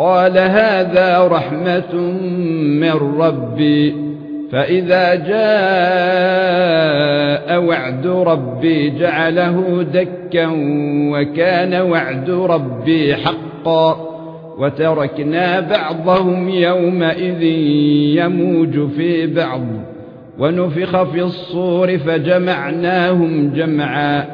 قال هذا رحمة من ربي فإذا جاء وعد ربي جعله دكا وكان وعد ربي حقا وتركنا بعضهم يومئذ يموج في بعض ونفخ في الصور فجمعناهم جمعا.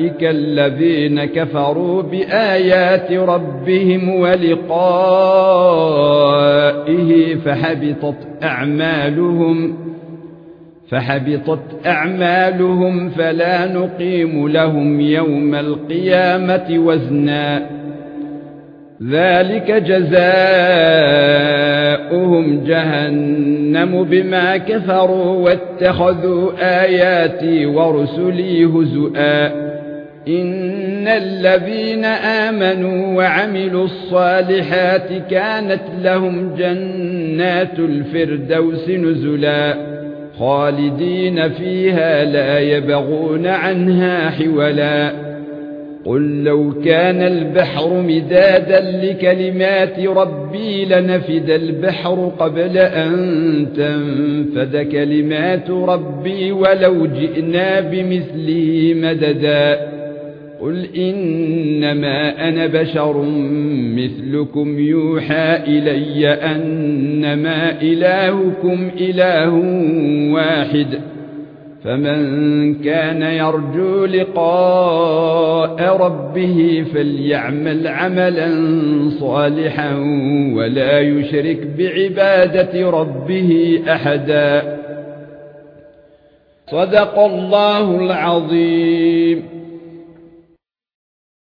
أولئك الذين كفروا بآيات ربهم ولقائه فحبطت أعمالهم فحبطت أعمالهم فلا نقيم لهم يوم القيامة وزنا ذلك جزاؤهم جهنم بما كفروا واتخذوا آياتي ورسلي هزؤا ان الذين امنوا وعملوا الصالحات كانت لهم جنات الفردوس نزلا خالدين فيها لا يبغون عنها حولا قل لو كان البحر مدادا لكلمات ربي لنفد البحر قبل ان تنفد كلمات ربي ولو جئنا بمثله مددا قل انما أنا بشر مثلكم يوحى الي انما الهكم اله واحد فمن كان يرجو لقاء ربه فليعمل عملا صالحا ولا يشرك بعباده ربه احدا صدق الله العظيم